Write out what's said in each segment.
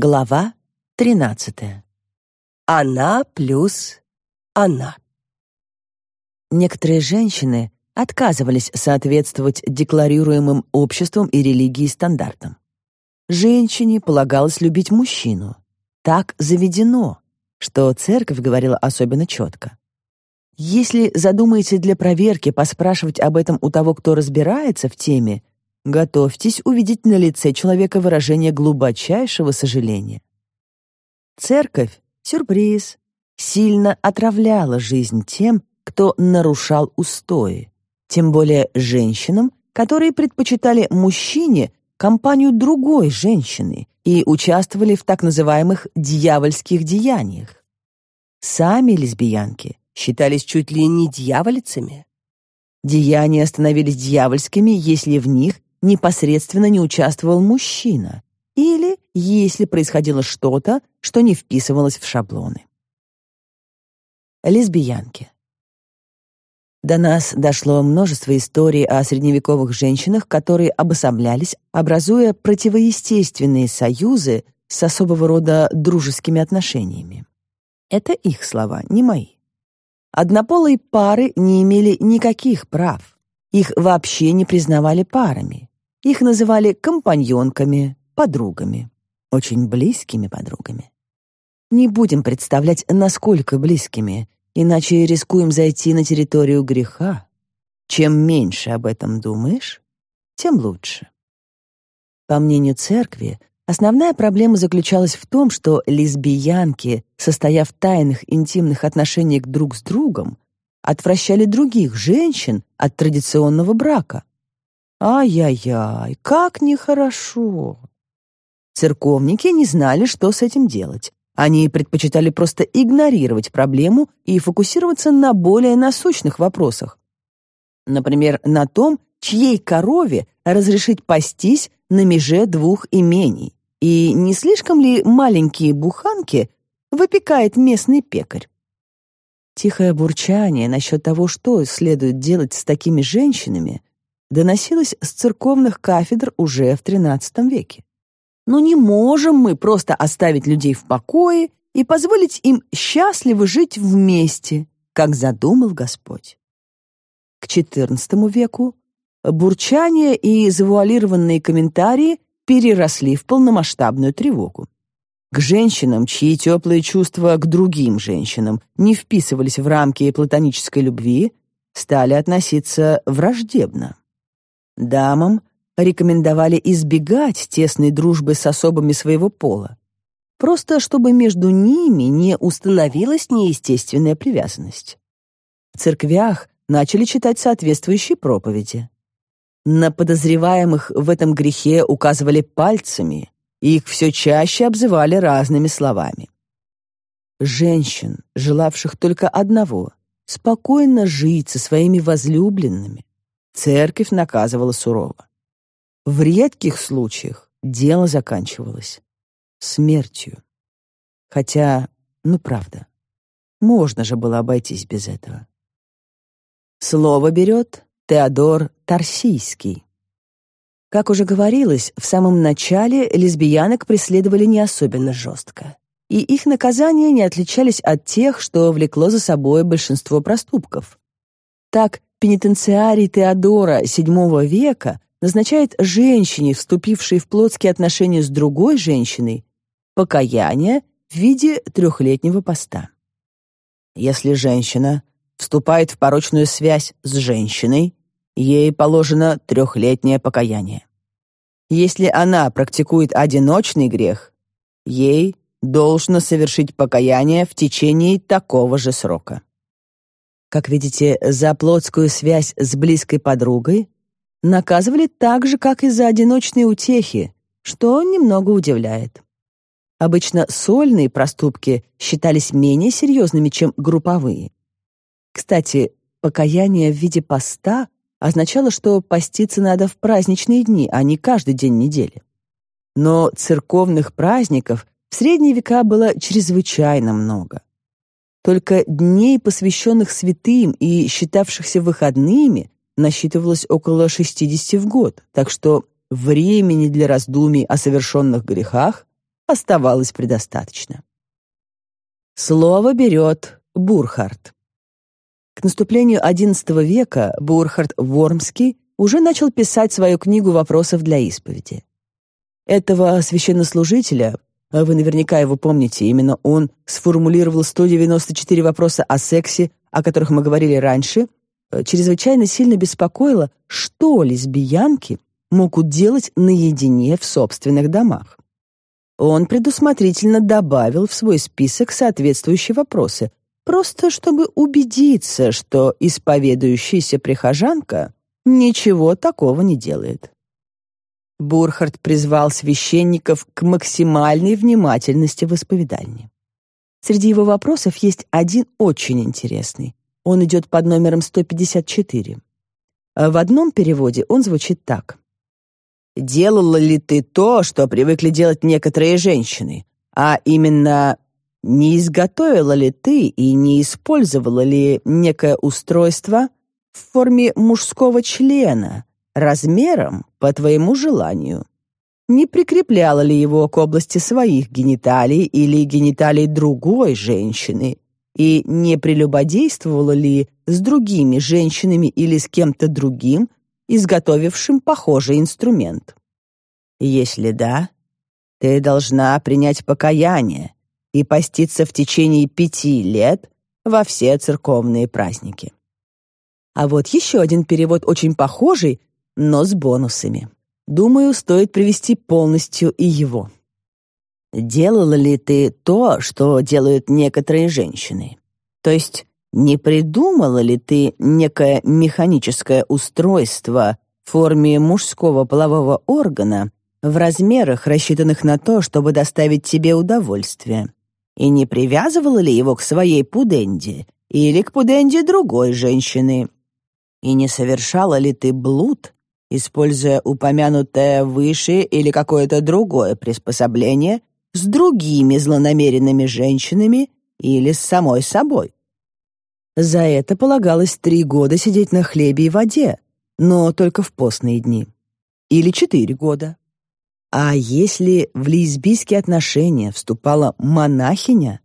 Глава 13. Она плюс она. Некоторые женщины отказывались соответствовать декларируемым обществом и религией стандартам. Женщине полагалось любить мужчину. Так заведено, что церковь говорила особенно четко. Если задумаете для проверки поспрашивать об этом у того, кто разбирается в теме, Готовьтесь увидеть на лице человека выражение глубочайшего сожаления. Церковь, сюрприз, сильно отравляла жизнь тем, кто нарушал устои, тем более женщинам, которые предпочитали мужчине компанию другой женщины и участвовали в так называемых дьявольских деяниях. Сами лесбиянки считались чуть ли не дьяволицами. Деяния становились дьявольскими, если в них непосредственно не участвовал мужчина, или если происходило что-то, что не вписывалось в шаблоны. Лесбиянки. До нас дошло множество историй о средневековых женщинах, которые обособлялись, образуя противоестественные союзы с особого рода дружескими отношениями. Это их слова, не мои. Однополые пары не имели никаких прав. Их вообще не признавали парами. Их называли компаньонками, подругами, очень близкими подругами. Не будем представлять, насколько близкими, иначе рискуем зайти на территорию греха. Чем меньше об этом думаешь, тем лучше. По мнению церкви, основная проблема заключалась в том, что лесбиянки, состояв в тайных интимных отношениях друг с другом, отвращали других женщин от традиционного брака, Ай-яй-яй, как нехорошо. Церковники не знали, что с этим делать. Они предпочитали просто игнорировать проблему и фокусироваться на более насущных вопросах. Например, на том, чьей корове разрешить пастись на меже двух имений, и не слишком ли маленькие буханки выпекает местный пекарь. Тихое бурчание насчет того, что следует делать с такими женщинами, доносилось с церковных кафедр уже в XIII веке. Но не можем мы просто оставить людей в покое и позволить им счастливо жить вместе, как задумал Господь. К XIV веку бурчание и завуалированные комментарии переросли в полномасштабную тревогу. К женщинам, чьи теплые чувства к другим женщинам не вписывались в рамки платонической любви, стали относиться враждебно. Дамам рекомендовали избегать тесной дружбы с особами своего пола, просто чтобы между ними не установилась неестественная привязанность. В церквях начали читать соответствующие проповеди. На подозреваемых в этом грехе указывали пальцами, их все чаще обзывали разными словами. Женщин, желавших только одного — спокойно жить со своими возлюбленными, церковь наказывала сурово. В редких случаях дело заканчивалось смертью. Хотя, ну правда, можно же было обойтись без этого. Слово берет Теодор Тарсийский. Как уже говорилось, в самом начале лесбиянок преследовали не особенно жестко, и их наказания не отличались от тех, что влекло за собой большинство проступков. Так, пенитенциарий Теодора VII века назначает женщине, вступившей в плотские отношения с другой женщиной, покаяние в виде трехлетнего поста. Если женщина вступает в порочную связь с женщиной, ей положено трехлетнее покаяние. Если она практикует одиночный грех, ей должно совершить покаяние в течение такого же срока. Как видите, за плотскую связь с близкой подругой наказывали так же, как и за одиночные утехи, что немного удивляет. Обычно сольные проступки считались менее серьезными, чем групповые. Кстати, покаяние в виде поста означало, что поститься надо в праздничные дни, а не каждый день недели. Но церковных праздников в средние века было чрезвычайно много. Только дней, посвященных святым и считавшихся выходными, насчитывалось около 60 в год, так что времени для раздумий о совершенных грехах оставалось предостаточно. Слово берет Бурхард. К наступлению XI века Бурхард Вормский уже начал писать свою книгу вопросов для исповеди. Этого священнослужителя, а вы наверняка его помните, именно он сформулировал 194 вопроса о сексе, о которых мы говорили раньше, чрезвычайно сильно беспокоило, что лесбиянки могут делать наедине в собственных домах. Он предусмотрительно добавил в свой список соответствующие вопросы, просто чтобы убедиться, что исповедующаяся прихожанка ничего такого не делает. Бурхард призвал священников к максимальной внимательности в исповедании. Среди его вопросов есть один очень интересный. Он идет под номером 154. В одном переводе он звучит так. «Делала ли ты то, что привыкли делать некоторые женщины, а именно не изготовила ли ты и не использовала ли некое устройство в форме мужского члена, размером по твоему желанию? Не прикрепляла ли его к области своих гениталий или гениталий другой женщины? И не прелюбодействовала ли с другими женщинами или с кем-то другим, изготовившим похожий инструмент? Если да, ты должна принять покаяние и поститься в течение пяти лет во все церковные праздники. А вот еще один перевод очень похожий, но с бонусами. Думаю, стоит привести полностью и его. Делала ли ты то, что делают некоторые женщины? То есть не придумала ли ты некое механическое устройство в форме мужского полового органа в размерах, рассчитанных на то, чтобы доставить тебе удовольствие? И не привязывала ли его к своей пуденде или к пуденде другой женщины? И не совершала ли ты блуд, используя упомянутое выше или какое-то другое приспособление с другими злонамеренными женщинами или с самой собой? За это полагалось три года сидеть на хлебе и воде, но только в постные дни. Или четыре года. А если в лесбийские отношения вступала монахиня,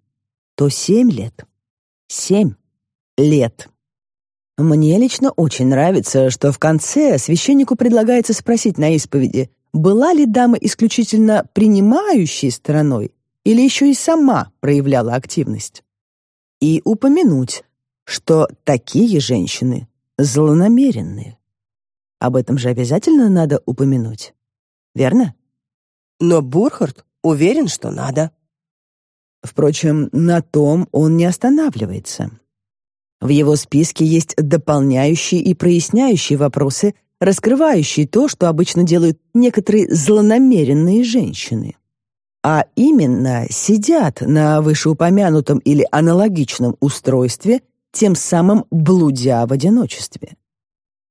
то семь лет. Семь лет. Мне лично очень нравится, что в конце священнику предлагается спросить на исповеди, была ли дама исключительно принимающей стороной или еще и сама проявляла активность. И упомянуть, что такие женщины злонамеренные. Об этом же обязательно надо упомянуть. Верно? Но Бурхард уверен, что надо. Впрочем, на том он не останавливается. В его списке есть дополняющие и проясняющие вопросы, раскрывающие то, что обычно делают некоторые злонамеренные женщины. А именно, сидят на вышеупомянутом или аналогичном устройстве, тем самым блудя в одиночестве.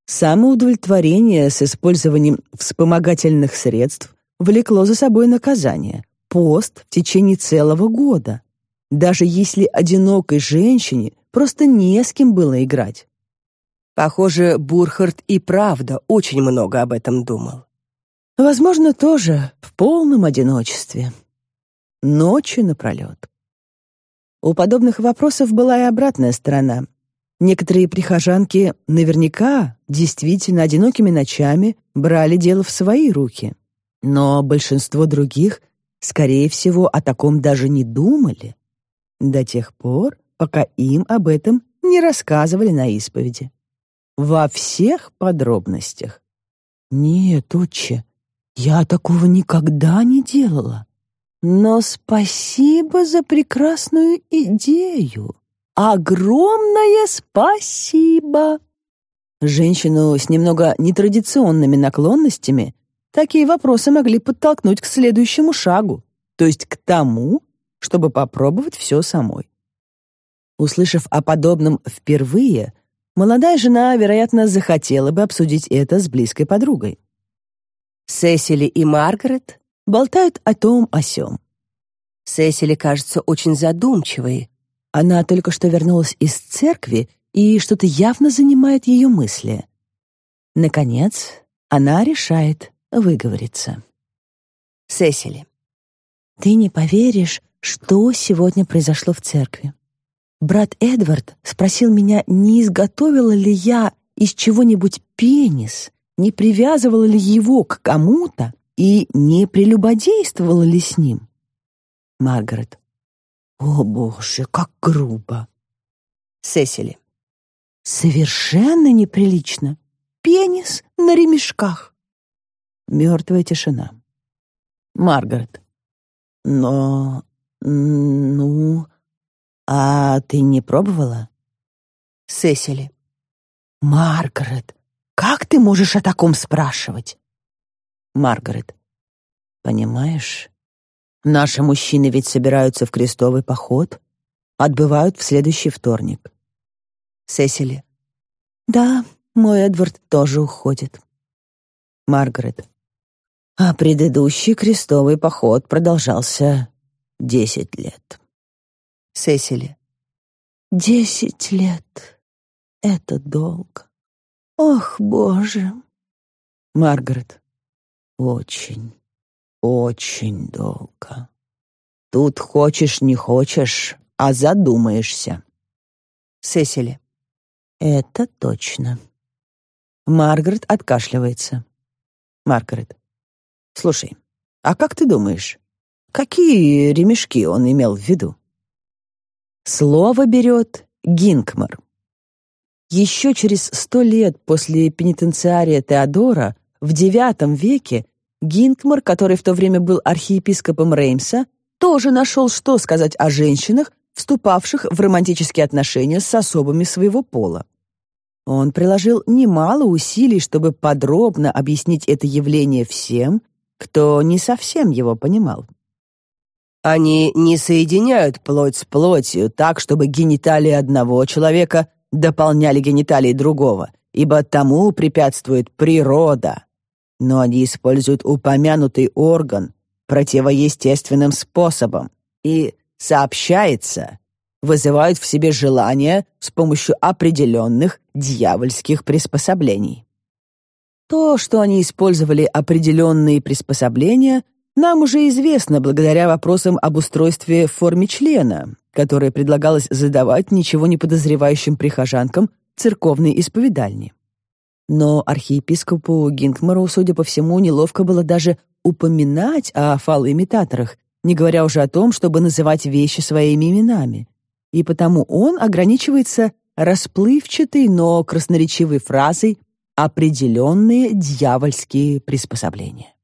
Самоудовлетворение с использованием вспомогательных средств влекло за собой наказание — пост в течение целого года, даже если одинокой женщине просто не с кем было играть. Похоже, Бурхард и правда очень много об этом думал. Возможно, тоже в полном одиночестве. Ночью напролет. У подобных вопросов была и обратная сторона. Некоторые прихожанки наверняка действительно одинокими ночами брали дело в свои руки. Но большинство других, скорее всего, о таком даже не думали. До тех пор, пока им об этом не рассказывали на исповеди. Во всех подробностях. «Нет, отче, я такого никогда не делала. Но спасибо за прекрасную идею. Огромное спасибо!» Женщину с немного нетрадиционными наклонностями такие вопросы могли подтолкнуть к следующему шагу, то есть к тому, чтобы попробовать все самой. Услышав о подобном впервые, молодая жена, вероятно, захотела бы обсудить это с близкой подругой. Сесили и Маргарет болтают о том о сём. Сесили кажется очень задумчивой. Она только что вернулась из церкви, и что-то явно занимает ее мысли. Наконец, она решает выговориться. Сесили. Ты не поверишь, что сегодня произошло в церкви. Брат Эдвард спросил меня, не изготовила ли я из чего-нибудь пенис, не привязывала ли его к кому-то и не прелюбодействовала ли с ним. Маргарет. О, боже, как грубо. Сесили. Совершенно неприлично. Пенис на ремешках. Мертвая тишина. Маргарет. Но... ну... А ты не пробовала? Сесили. Маргарет, как ты можешь о таком спрашивать? Маргарет. Понимаешь, наши мужчины ведь собираются в крестовый поход, отбывают в следующий вторник. Сесили. Да, мой Эдвард тоже уходит. Маргарет. А предыдущий крестовый поход продолжался десять лет. Сесили. Десять лет. Это долго. Ох, Боже. Маргарет. Очень, очень долго. Тут хочешь, не хочешь, а задумаешься. Сесили. Это точно. Маргарет откашливается. Маргарет. Слушай, а как ты думаешь, какие ремешки он имел в виду? Слово берет Гинкмар. Еще через сто лет после пенитенциария Теодора, в IX веке, Гинкмар, который в то время был архиепископом Реймса, тоже нашел, что сказать о женщинах, вступавших в романтические отношения с особами своего пола. Он приложил немало усилий, чтобы подробно объяснить это явление всем, кто не совсем его понимал. Они не соединяют плоть с плотью так, чтобы гениталии одного человека дополняли гениталии другого, ибо тому препятствует природа. Но они используют упомянутый орган противоестественным способом и сообщается, вызывают в себе желание с помощью определенных дьявольских приспособлений. То, что они использовали определенные приспособления, нам уже известно благодаря вопросам об устройстве в форме члена, которые предлагалось задавать ничего не подозревающим прихожанкам церковной исповедальни. Но архиепископу Гинкмару, судя по всему, неловко было даже упоминать о фалоимитаторах, не говоря уже о том, чтобы называть вещи своими именами. И потому он ограничивается расплывчатой, но красноречивой фразой «определенные дьявольские приспособления».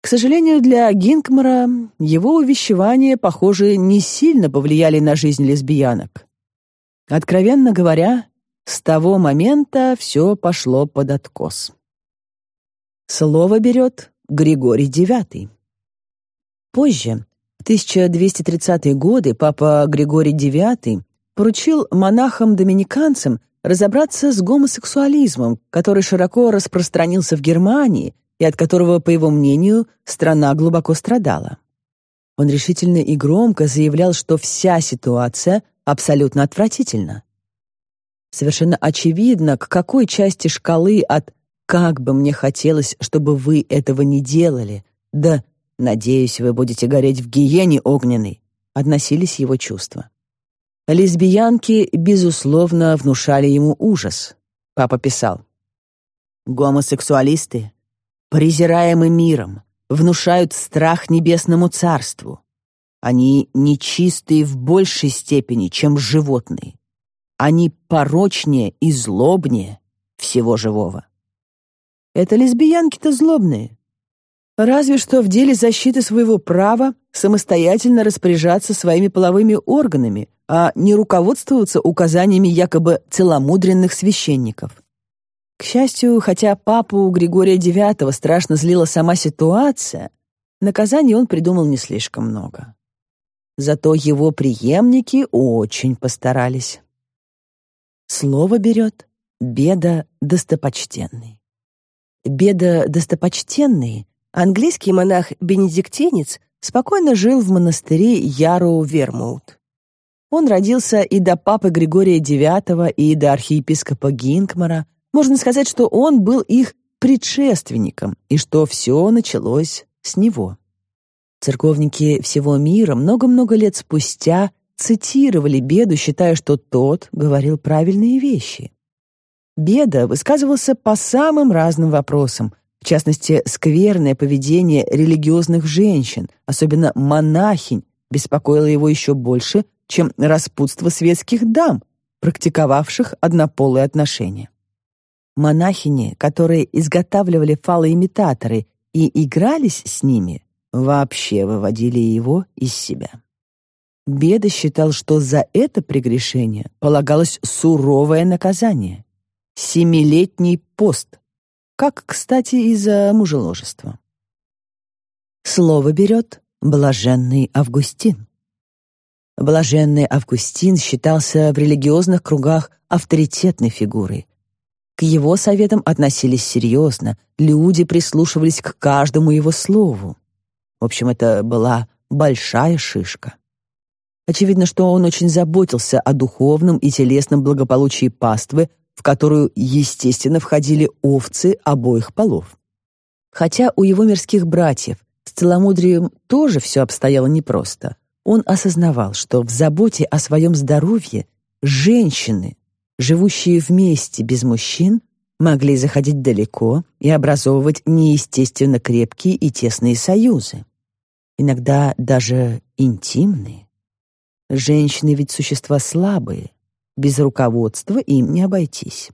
К сожалению для Гинкмара, его увещевания, похоже, не сильно повлияли на жизнь лесбиянок. Откровенно говоря, с того момента все пошло под откос. Слово берет Григорий IX. Позже, в 1230-е годы, папа Григорий IX поручил монахам-доминиканцам разобраться с гомосексуализмом, который широко распространился в Германии и от которого, по его мнению, страна глубоко страдала. Он решительно и громко заявлял, что вся ситуация абсолютно отвратительна. Совершенно очевидно, к какой части шкалы от «как бы мне хотелось, чтобы вы этого не делали» до «надеюсь, вы будете гореть в гиене огненной» относились его чувства. Лесбиянки, безусловно, внушали ему ужас. Папа писал, «Гомосексуалисты, презираемы миром, внушают страх небесному царству. Они нечистые в большей степени, чем животные. Они порочнее и злобнее всего живого. Это лесбиянки-то злобные. Разве что в деле защиты своего права самостоятельно распоряжаться своими половыми органами, а не руководствоваться указаниями якобы целомудренных священников. К счастью, хотя папу Григория IX страшно злила сама ситуация, наказаний он придумал не слишком много. Зато его преемники очень постарались. Слово берет Беда Достопочтенный. Беда Достопочтенный, английский монах-бенедиктинец, спокойно жил в монастыре Яроу-Вермуут. Он родился и до папы Григория IX, и до архиепископа Гинкмара, можно сказать, что он был их предшественником и что все началось с него. Церковники всего мира много-много лет спустя цитировали Беду, считая, что тот говорил правильные вещи. Беда высказывался по самым разным вопросам, в частности, скверное поведение религиозных женщин, особенно монахинь, беспокоило его еще больше, чем распутство светских дам, практиковавших однополые отношения. Монахини, которые изготавливали фалоимитаторы и игрались с ними, вообще выводили его из себя. Беда считал, что за это прегрешение полагалось суровое наказание — семилетний пост, как, кстати, и за мужеложество. Слово берет блаженный Августин. Блаженный Августин считался в религиозных кругах авторитетной фигурой. К его советам относились серьезно, люди прислушивались к каждому его слову. В общем, это была большая шишка. Очевидно, что он очень заботился о духовном и телесном благополучии паствы, в которую, естественно, входили овцы обоих полов. Хотя у его мирских братьев с целомудрием тоже все обстояло непросто. Он осознавал, что в заботе о своем здоровье женщины, живущие вместе без мужчин, могли заходить далеко и образовывать неестественно крепкие и тесные союзы. Иногда даже интимные. Женщины ведь существа слабые, без руководства им не обойтись.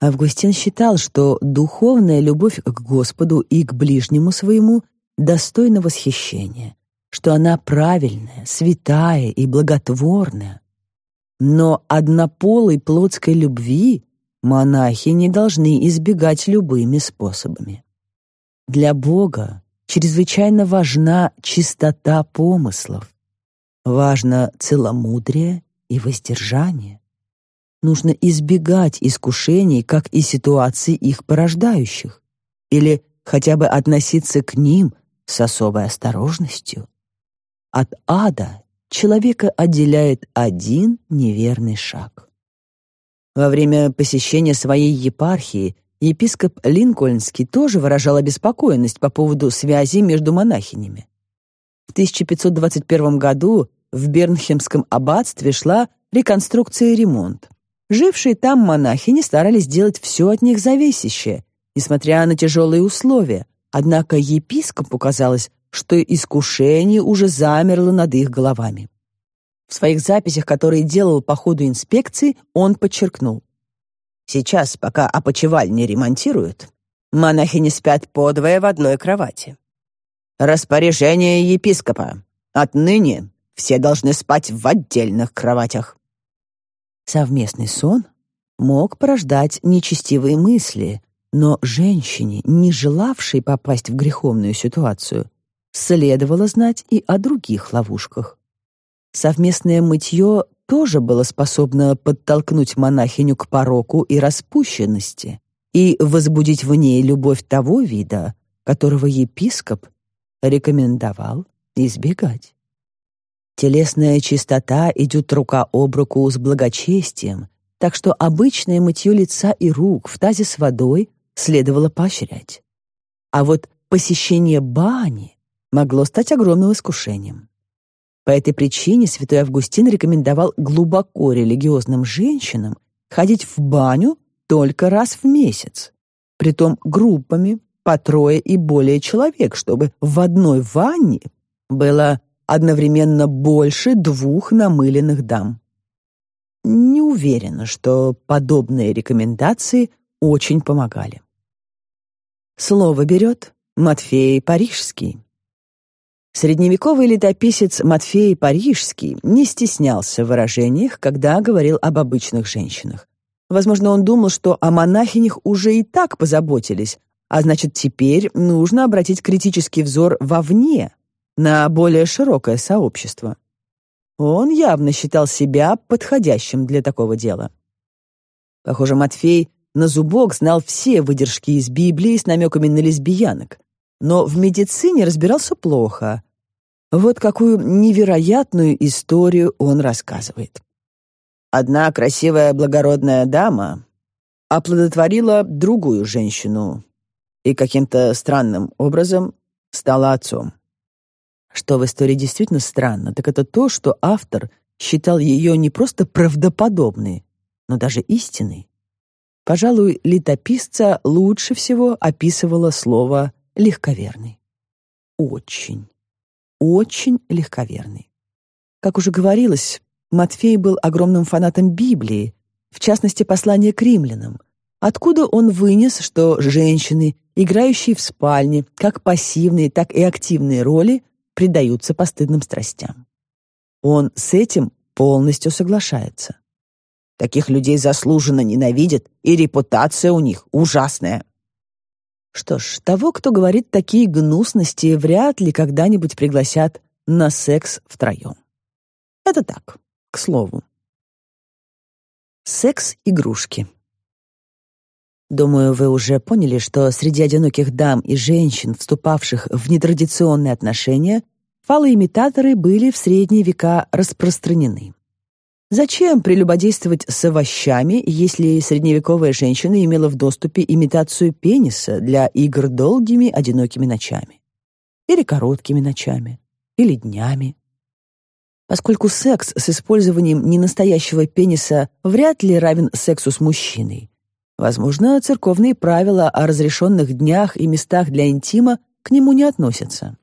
Августин считал, что духовная любовь к Господу и к ближнему своему достойна восхищения, что она правильная, святая и благотворная. Но однополой плотской любви монахи не должны избегать любыми способами. Для Бога чрезвычайно важна чистота помыслов, важно целомудрие и воздержание. Нужно избегать искушений, как и ситуаций их порождающих, или хотя бы относиться к ним с особой осторожностью. От ада человека отделяет один неверный шаг. Во время посещения своей епархии епископ Линкольнский тоже выражал обеспокоенность по поводу связи между монахинями. В 1521 году в Бернхемском аббатстве шла реконструкция и ремонт. Жившие там монахини старались сделать все от них зависящее, несмотря на тяжелые условия, однако епископу казалось, что искушение уже замерло над их головами. В своих записях, которые делал по ходу инспекции, он подчеркнул. «Сейчас, пока опочивальни ремонтируют, монахи не спят подвое в одной кровати. Распоряжение епископа. Отныне все должны спать в отдельных кроватях». Совместный сон мог порождать нечестивые мысли, но женщине, не желавшей попасть в греховную ситуацию, следовало знать и о других ловушках. Совместное мытье тоже было способно подтолкнуть монахиню к пороку и распущенности и возбудить в ней любовь того вида, которого епископ рекомендовал избегать. Телесная чистота идет рука об руку с благочестием, так что обычное мытье лица и рук в тазе с водой следовало поощрять. А вот посещение бани могло стать огромным искушением. По этой причине святой Августин рекомендовал глубоко религиозным женщинам ходить в баню только раз в месяц, притом группами по трое и более человек, чтобы в одной ванне было одновременно больше двух намыленных дам. Не уверена, что подобные рекомендации очень помогали. Слово берет Матфей Парижский. Средневековый летописец Матфей Парижский не стеснялся в выражениях, когда говорил об обычных женщинах. Возможно, он думал, что о монахинях уже и так позаботились, а значит, теперь нужно обратить критический взор вовне, на более широкое сообщество. Он явно считал себя подходящим для такого дела. Похоже, Матфей на зубок знал все выдержки из Библии с намеками на лесбиянок, но в медицине разбирался плохо. Вот какую невероятную историю он рассказывает. Одна красивая благородная дама оплодотворила другую женщину и каким-то странным образом стала отцом. Что в истории действительно странно, так это то, что автор считал ее не просто правдоподобной, но даже истинной. Пожалуй, летописца лучше всего описывало слово «легковерный». Очень, очень легковерный. Как уже говорилось, Матфей был огромным фанатом Библии, в частности, послания к римлянам, откуда он вынес, что женщины, играющие в спальне, как пассивные, так и активные роли, предаются постыдным страстям. Он с этим полностью соглашается. Таких людей заслуженно ненавидят, и репутация у них ужасная. Что ж, того, кто говорит такие гнусности, вряд ли когда-нибудь пригласят на секс втроем. Это так, к слову. Секс-игрушки. Думаю, вы уже поняли, что среди одиноких дам и женщин, вступавших в нетрадиционные отношения, фалоимитаторы были в средние века распространены. Зачем прелюбодействовать с овощами, если средневековая женщина имела в доступе имитацию пениса для игр долгими одинокими ночами? Или короткими ночами? Или днями? Поскольку секс с использованием ненастоящего пениса вряд ли равен сексу с мужчиной, возможно, церковные правила о разрешенных днях и местах для интима к нему не относятся.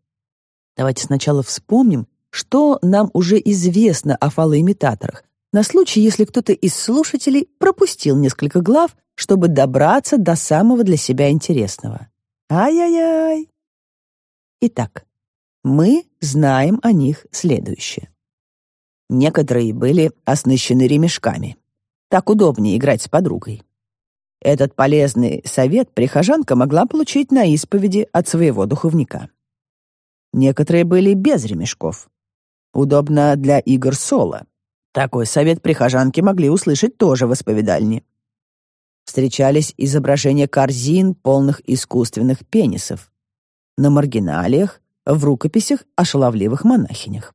Давайте сначала вспомним, что нам уже известно о фалоимитаторах, на случай, если кто-то из слушателей пропустил несколько глав, чтобы добраться до самого для себя интересного. Ай-яй-яй! Итак, мы знаем о них следующее. Некоторые были оснащены ремешками. Так удобнее играть с подругой. Этот полезный совет прихожанка могла получить на исповеди от своего духовника. Некоторые были без ремешков. Удобно для игр соло. Такой совет прихожанки могли услышать тоже в исповедальне. Встречались изображения корзин, полных искусственных пенисов. На маргиналиях, в рукописях о шаловливых монахинях.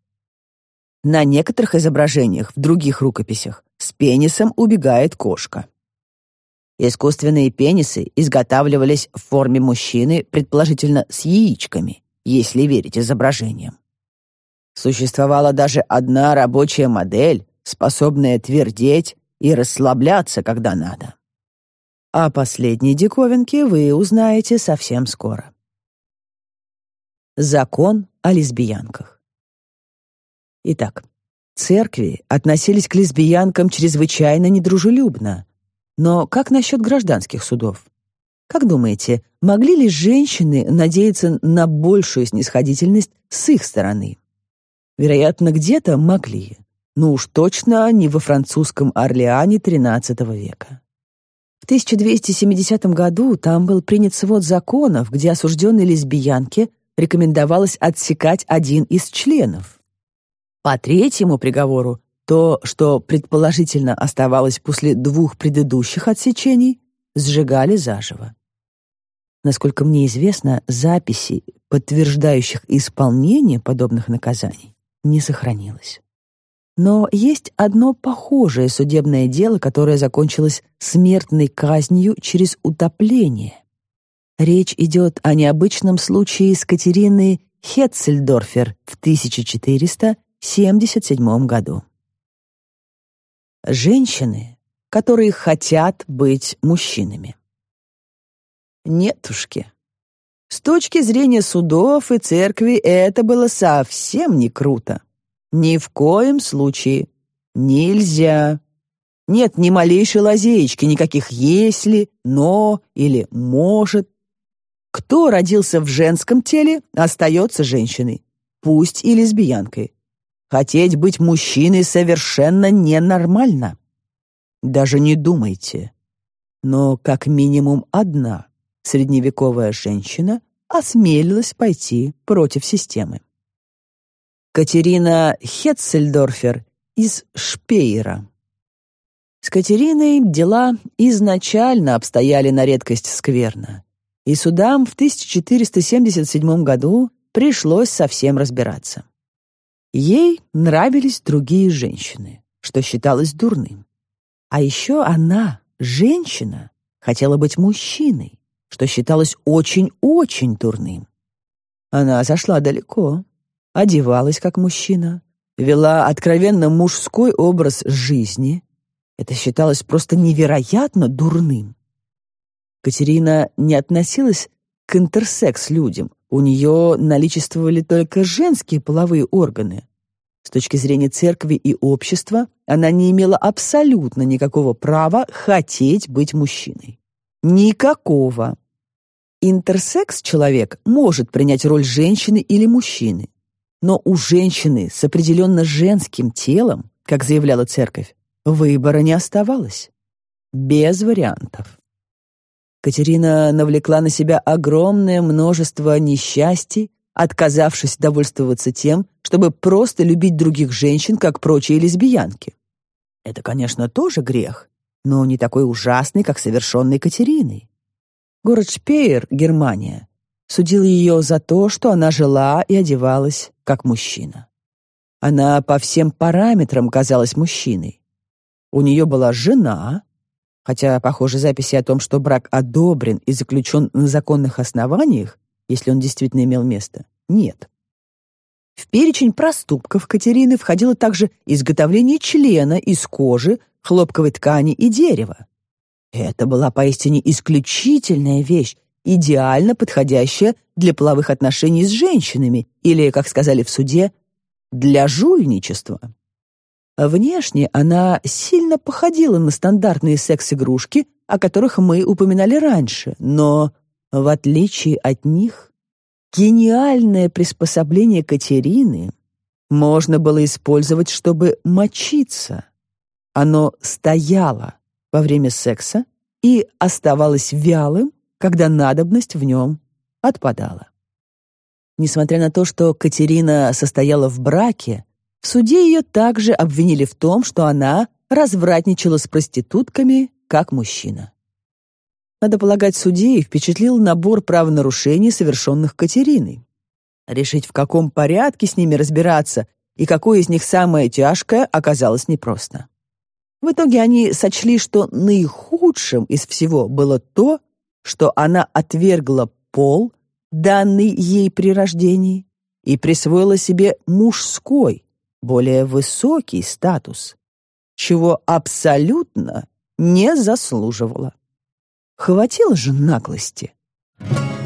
На некоторых изображениях, в других рукописях, с пенисом убегает кошка. Искусственные пенисы изготавливались в форме мужчины, предположительно с яичками, если верить изображениям. Существовала даже одна рабочая модель, способная твердеть и расслабляться, когда надо. О последней диковинке вы узнаете совсем скоро. Закон о лесбиянках. Итак, церкви относились к лесбиянкам чрезвычайно недружелюбно. Но как насчет гражданских судов? Как думаете, могли ли женщины надеяться на большую снисходительность с их стороны? Вероятно, где-то могли, но уж точно не во французском Орлеане XIII века. В 1270 году там был принят свод законов, где осужденной лесбиянке рекомендовалось отсекать один из членов. По третьему приговору то, что предположительно оставалось после двух предыдущих отсечений, сжигали заживо. Насколько мне известно, записи, подтверждающих исполнение подобных наказаний, не сохранилось. Но есть одно похожее судебное дело, которое закончилось смертной казнью через утопление. Речь идет о необычном случае с Катериной Хетцельдорфер в 1477 году. Женщины, которые хотят быть мужчинами. Нетушки, с точки зрения судов и церкви это было совсем не круто. Ни в коем случае. Нельзя. Нет ни малейшей лазеечки, никаких «если», «но» или «может». Кто родился в женском теле, остается женщиной, пусть и лесбиянкой. Хотеть быть мужчиной совершенно ненормально. Даже не думайте. Но как минимум одна средневековая женщина осмелилась пойти против системы. Катерина Хетцельдорфер из Шпейера. С Катериной дела изначально обстояли на редкость скверно, и судам в 1477 году пришлось совсем разбираться. Ей нравились другие женщины, что считалось дурным. А еще она, женщина, хотела быть мужчиной, что считалось очень-очень дурным. Она зашла далеко. одевалась как мужчина, вела откровенно мужской образ жизни. Это считалось просто невероятно дурным. Катерина не относилась к интерсекс-людям. У нее наличествовали только женские половые органы. С точки зрения церкви и общества она не имела абсолютно никакого права хотеть быть мужчиной. Никакого. Интерсекс-человек может принять роль женщины или мужчины. Но у женщины с определенно женским телом, как заявляла церковь, выбора не оставалось. Без вариантов. Катерина навлекла на себя огромное множество несчастий, отказавшись довольствоваться тем, чтобы просто любить других женщин, как прочие лесбиянки. Это, конечно, тоже грех, но не такой ужасный, как совершенный Катериной. Город Шпеер, Германия, судил ее за то, что она жила и одевалась как мужчина. Она по всем параметрам казалась мужчиной. У нее была жена, хотя, похоже, записи о том, что брак одобрен и заключен на законных основаниях, если он действительно имел место, нет. В перечень проступков Катерины входило также изготовление члена из кожи, хлопковой ткани и дерева. Это была поистине исключительная вещь, идеально подходящая для половых отношений с женщинами или, как сказали в суде, для жульничества. Внешне она сильно походила на стандартные секс-игрушки, о которых мы упоминали раньше, но, в отличие от них, гениальное приспособление Катерины можно было использовать, чтобы мочиться. Оно стояло во время секса и оставалось вялым, когда надобность в нем отпадала. Несмотря на то, что Катерина состояла в браке, в суде ее также обвинили в том, что она развратничала с проститутками, как мужчина. Надо полагать, судей впечатлил набор правонарушений, совершенных Катериной. Решить, в каком порядке с ними разбираться и какое из них самое тяжкое, оказалось непросто. В итоге они сочли, что наихудшим из всего было то, что она отвергла пол, данный ей при рождении, и присвоила себе мужской, более высокий статус, чего абсолютно не заслуживала. Хватило же наглости. Thank